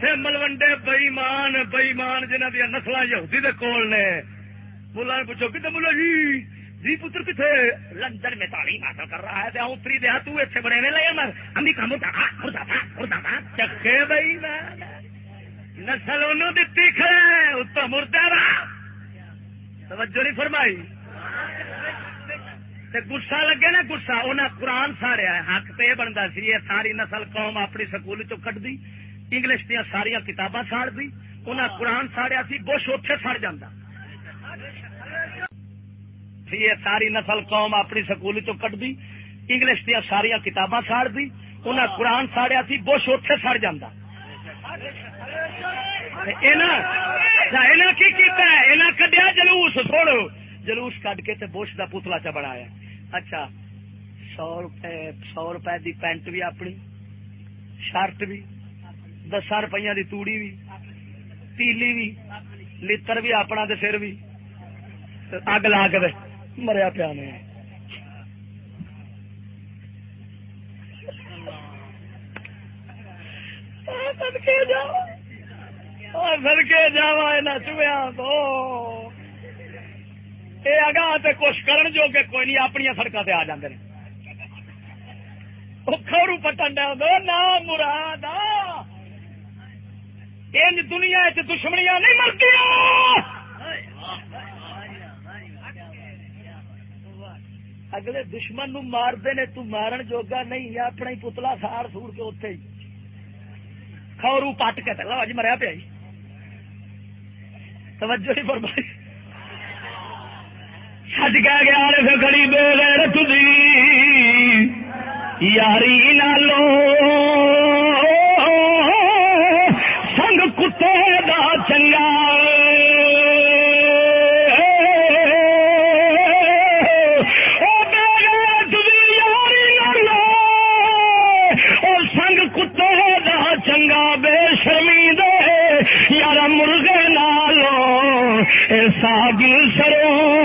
ایتھے ملوڈے بئیمان بئیمان جنہ دیا نسل یہودی دے کول نے۔ ملا نے پوچھو کتنے ملا جی؟ جی پتر کتنے لندن میں تعلیم حاصل کر رہا ہے اتری دیا تو اتنے بڑے نے لے مر امریکہ مردہ چکے بھائی نسل انہوں دتی کھڑے اتنا مردہ توجہ نہیں فرمائی۔ گسا لگے نا، گسا۔ انہیں قرآن ساڑیا حق تو یہ بنتا سی، یہ ساری نسل قوم اپنی سکول چ کٹ دی۔ انگلش دیا ساریا کتاباں ساڑ دی انہیں قرآن ساڑیا سی، بش اتے سڑ جا یہ ساری نسل قوم اپنی سکول چ کٹ دی انگلش دیا ساریا کتاباں ساڑ دی انہیں قرآن ساڑیا سی، بش اتے سڑ جا کی کڈیا جلوس چھوڑو جلوس کڈ کے بوش کا پتلا چ بنایا۔ اچھا سو روپے سو روپے دی پینٹ بھی اپنی، شرٹ بھی۔ دس روپیہ دی توڑی بھی تیلی بھی لتر بھی اپنا سر بھی اگ لا کے مریا پیا نے سڑکے جا چویا تو یہ اگاں کچھ کرن جو کہ کوئی نہیں اپنی سڑکوں سے آ جاندے کھڑو پٹن نہ مراد آ ان دنیا دشمنیاں نہیں مرتی اگلے دشمن نو مارتے نے، تو مارن جوگا نہیں یا اپنا ہی پتلا سار سور کے اتے ہی. کھورو پٹ کے لو اج مریا پیا توجہ ہی فرمائی. سج کے گیا پھر کڑی بے غیرت دی. یاری نالو چنگا بے شرمی دے۔ یار مرغے نالو ساگ سرو